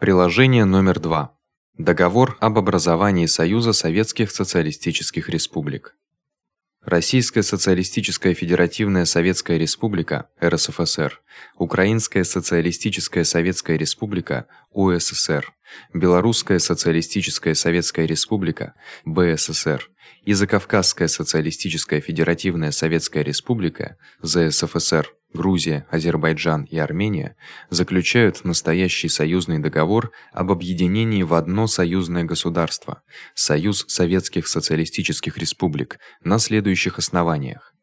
Приложение номер 2. Договор об образовании Союза Советских Социалистических Республик. Российская социалистическая федеративная советская республика РСФСР, Украинская социалистическая советская республика УССР, Белорусская социалистическая советская республика БССР и Закавказская социалистическая федеративная советская республика ЗСФСР Грузия, Азербайджан и Армения заключают настоящий союзный договор об объединении в одно союзное государство Союз Советских Социалистических Республик на следующих основаниях.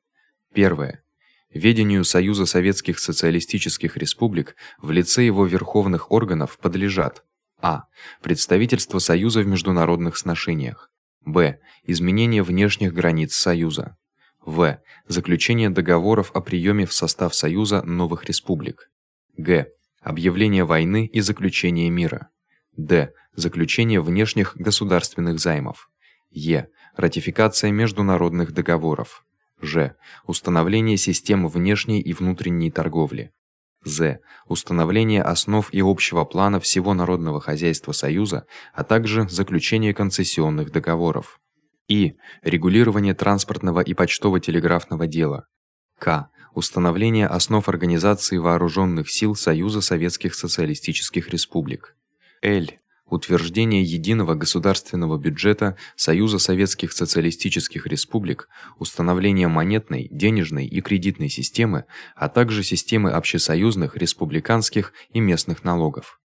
Первое. Ведению Союза Советских Социалистических Республик в лице его верховных органов подлежат: а. представительство Союза в международных сношениях, б. изменение внешних границ Союза, в. Заключение договоров о приёме в состав Союза новых республик. Г. Объявление войны и заключение мира. Д. Заключение внешних государственных займов. Е. Ратификация международных договоров. Ж. Установление систем внешней и внутренней торговли. З. Установление основ и общего плана всего народного хозяйства Союза, а также заключение концессионных договоров. И. Регулирование транспортного и почтово-телеграфного дела. К. Установление основ организации вооружённых сил Союза Советских Социалистических Республик. Л. Утверждение единого государственного бюджета Союза Советских Социалистических Республик, установление монетной, денежной и кредитной системы, а также системы общесоюзных, республиканских и местных налогов.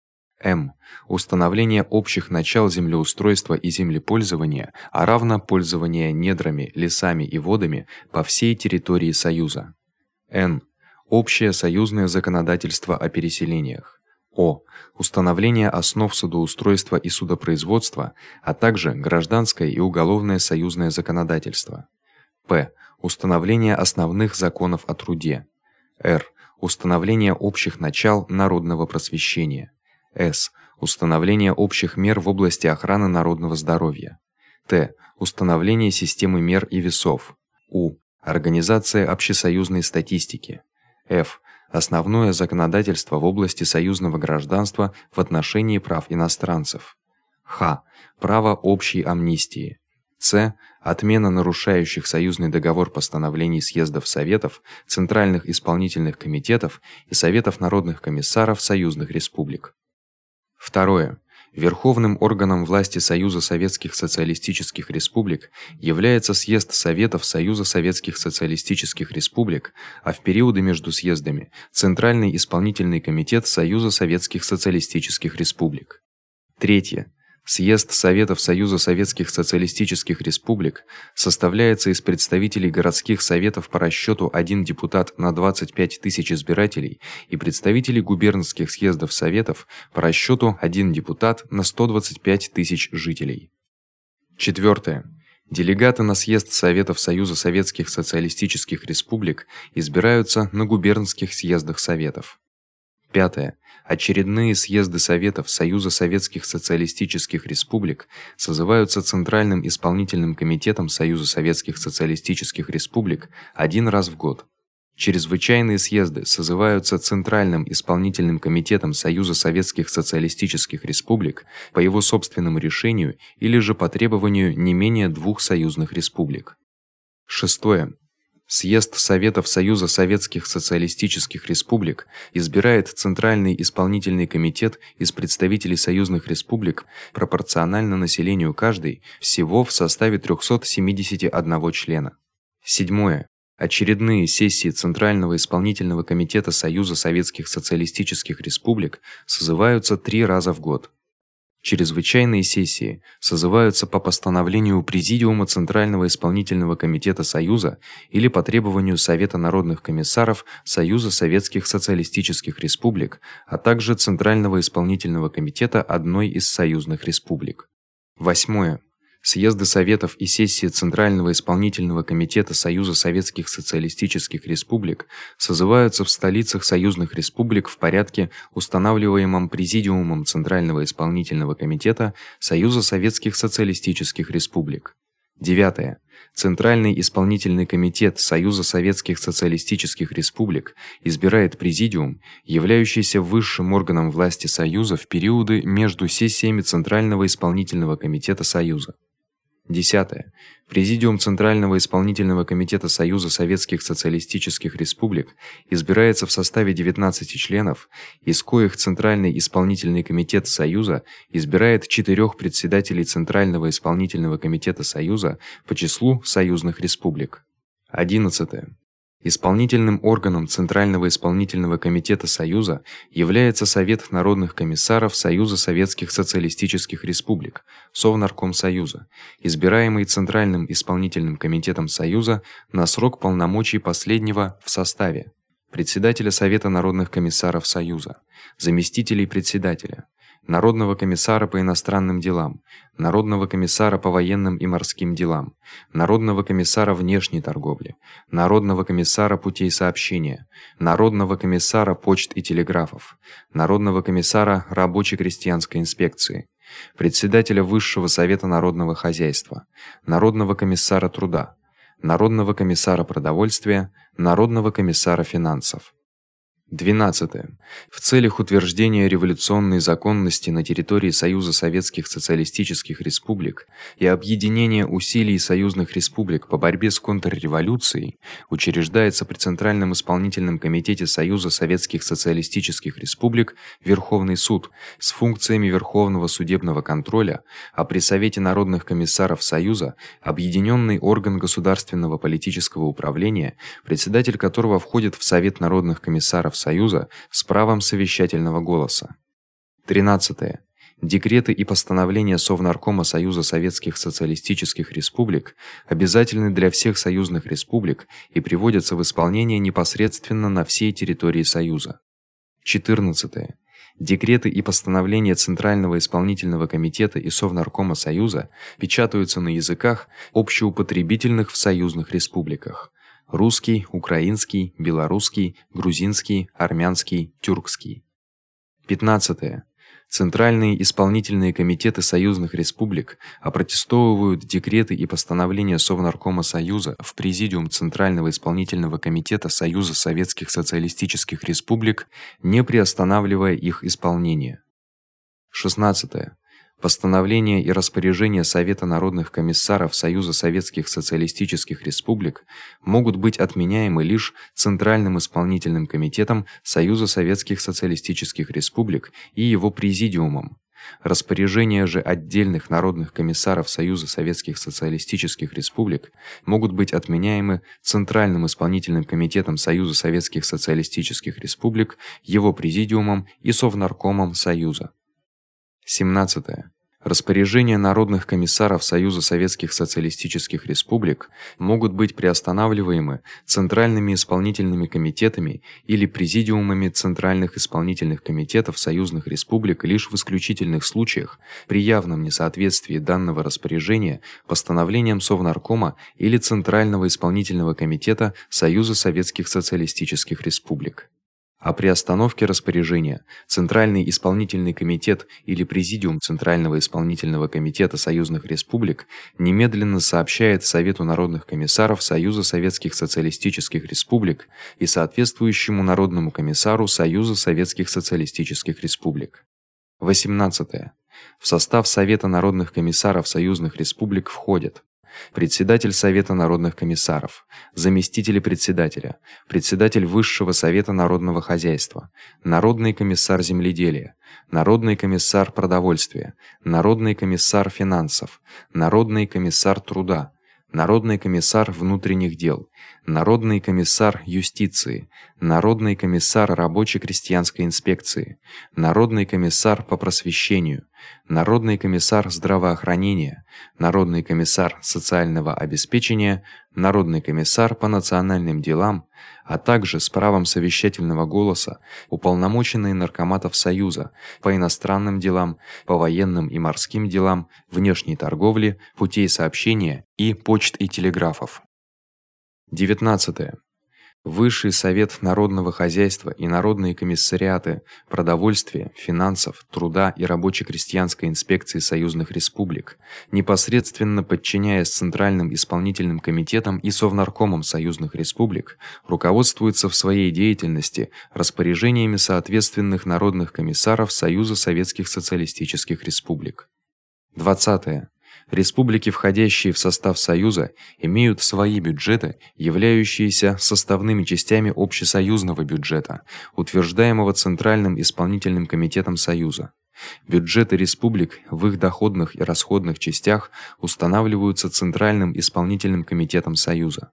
М. Установление общих начал землеустройства и землепользования, а равно пользования недрами, лесами и водами по всей территории Союза. Н. Общее союзное законодательство о переселениях. О. Установление основ судоустройства и судопроизводства, а также гражданское и уголовное союзное законодательство. П. Установление основных законов о труде. Р. Установление общих начал народного просвещения. С. Установление общих мер в области охраны народного здоровья. Т. Установление системы мер и весов. У. Организация общесоюзной статистики. Ф. Основное законодательство в области союзного гражданства в отношении прав иностранцев. Х. Право общей амнистии. С. Отмена нарушающих союзный договор постановлений съездов советов, центральных исполнительных комитетов и советов народных комиссаров союзных республик. Второе. Верховным органом власти Союза Советских Социалистических Республик является съезд Советов Союза Советских Социалистических Республик, а в периоды между съездами Центральный исполнительный комитет Союза Советских Социалистических Республик. Третье. Съезд Советов Союза Советских Социалистических Республик составляется из представителей городских советов по расчёту 1 депутат на 25 тысяч избирателей и представителей губернских съездов советов по расчёту 1 депутат на 125 тысяч жителей. Четвёртое. Делегаты на съезд Советов Союза Советских Социалистических Республик избираются на губернских съездах советов. Пятое. Очередные съезды советов Союза Советских Социалистических Республик созываются Центральным исполнительным комитетом Союза Советских Социалистических Республик один раз в год. Чрезвычайные съезды созываются Центральным исполнительным комитетом Союза Советских Социалистических Республик по его собственному решению или же по требованию не менее двух союзных республик. Шестое. Съезд Советов Союза Советских Социалистических Республик избирает Центральный исполнительный комитет из представителей союзных республик пропорционально населению каждой всего в составе 371 члена. Седьмое. Очередные сессии Центрального исполнительного комитета Союза Советских Социалистических Республик созываются 3 раза в год. Чрезвычайные сессии созываются по постановлению Президиума Центрального исполнительного комитета Союза или по требованию Совета народных комиссаров Союза Советских Социалистических Республик, а также Центрального исполнительного комитета одной из союзных республик. Восьмое. Съезды советов и сессии Центрального исполнительного комитета Союза Советских Социалистических Республик созываются в столицах союзных республик в порядке, устанавливаемом Президиумом Центрального исполнительного комитета Союза Советских Социалистических Республик. Девятое. Центральный исполнительный комитет Союза советских социалистических республик избирает президиум, являющийся высшим органом власти Союза в периоды между сессиями Центрального исполнительного комитета Союза. Десятое. Президиум Центрального исполнительного комитета Союза советских социалистических республик избирается в составе 19 членов, из коих Центральный исполнительный комитет Союза избирает четырёх председателей Центрального исполнительного комитета Союза по числу союзных республик. 11. Исполнительным органом Центрального исполнительного комитета Союза является Совет народных комиссаров Союза советских социалистических республик, Совнарком Союза, избираемый Центральным исполнительным комитетом Союза на срок полномочий последнего в составе председателя Совета народных комиссаров Союза, заместителей председателя, Народного комиссара по иностранным делам, Народного комиссара по военным и морским делам, Народного комиссара внешней торговли, Народного комиссара путей сообщения, Народного комиссара почт и телеграфов, Народного комиссара рабоче-крестьянской инспекции, председателя Высшего совета народного хозяйства, Народного комиссара труда, Народного комиссара продовольствия, Народного комиссара финансов. 12. В целях утверждения революционной законности на территории Союза Советских Социалистических Республик и объединения усилий союзных республик по борьбе с контрреволюцией учреждается при Центральном исполнительном комитете Союза Советских Социалистических Республик Верховный суд с функциями верховного судебного контроля, а при Совете народных комиссаров Союза объединённый орган государственного политического управления, председатель которого входит в Совет народных комиссаров Союза с правом совещательного голоса. 13. Декреты и постановления Совнаркома Союза Советских Социалистических Республик обязательны для всех союзных республик и приводятся в исполнение непосредственно на всей территории Союза. 14. Декреты и постановления Центрального исполнительного комитета и Совнаркома Союза печатаются на языках общеупотребительных в союзных республиках: русский, украинский, белорусский, грузинский, армянский, тюркский. 15. Центральные исполнительные комитеты союзных республик опротестовывают декреты и постановления Совнаркома Союза в президиум Центрального исполнительного комитета Союза советских социалистических республик, не приостанавливая их исполнение. 16. Постановления и распоряжения Совета народных комиссаров Союза советских социалистических республик могут быть отменяемы лишь Центральным исполнительным комитетом Союза советских социалистических республик и его президиумом. Распоряжения же отдельных народных комиссаров Союза советских социалистических республик могут быть отменяемы Центральным исполнительным комитетом Союза советских социалистических республик, его президиумом и Совнаркомом Союза. 17. Распоряжения народных комиссаров Союза советских социалистических республик могут быть приостанавливаемы центральными исполнительными комитетами или президиумами центральных исполнительных комитетов союзных республик лишь в исключительных случаях при явном несоответствии данного распоряжения постановлениям Совнаркома или Центрального исполнительного комитета Союза советских социалистических республик. А при остановке распоряжения Центральный исполнительный комитет или президиум Центрального исполнительного комитета союзных республик немедленно сообщает Совету народных комиссаров Союза советских социалистических республик и соответствующему народному комиссару Союза советских социалистических республик. 18. В состав Совета народных комиссаров союзных республик входят председатель Совета народных комиссаров, заместители председателя, председатель Высшего совета народного хозяйства, народный комиссар земледелия, народный комиссар продовольствия, народный комиссар финансов, народный комиссар труда, народный комиссар внутренних дел, народный комиссар юстиции, народный комиссар рабоче-крестьянской инспекции, народный комиссар по просвещению, народный комиссар здравоохранения, народный комиссар социального обеспечения, народный комиссар по национальным делам, а также с правом совещательного голоса уполномоченные наркоматов Союза по иностранным делам, по военным и морским делам, внешней торговле, путей сообщения и почт и телеграфов. 19. Высший совет народного хозяйства и народные комиссариаты продовольствия, финансов, труда и рабоче-крестьянской инспекции союзных республик, непосредственно подчиняясь центральным исполнительным комитетам и совнаркомам союзных республик, руководствуется в своей деятельности распоряжениями соответственных народных комиссаров Союза советских социалистических республик. 20. Республики, входящие в состав союза, имеют свои бюджеты, являющиеся составными частями общесоюзного бюджета, утверждаемого Центральным исполнительным комитетом союза. Бюджеты республик в их доходных и расходных частях устанавливаются Центральным исполнительным комитетом союза.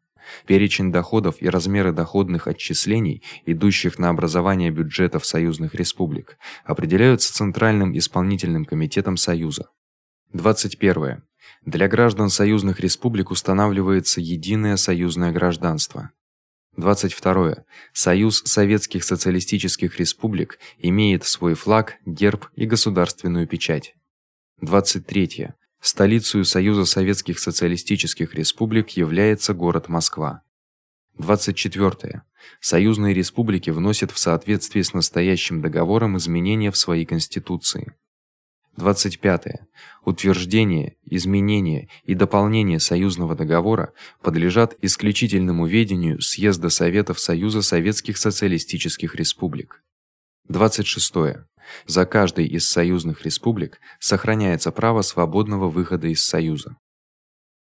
Перечень доходов и размеры доходных отчислений, идущих на образование бюджетов союзных республик, определяются Центральным исполнительным комитетом союза. 21. Для граждан союзных республик устанавливается единое союзное гражданство. 22. Союз советских социалистических республик имеет свой флаг, герб и государственную печать. 23. Столицей Союза советских социалистических республик является город Москва. 24. Союзные республики вносят в соответствии с настоящим договором изменения в свои конституции. 25. Утверждение, изменение и дополнение союзного договора подлежат исключительному ведению съезда Советов Союза Советских Социалистических Республик. 26. За каждой из союзных республик сохраняется право свободного выхода из союза.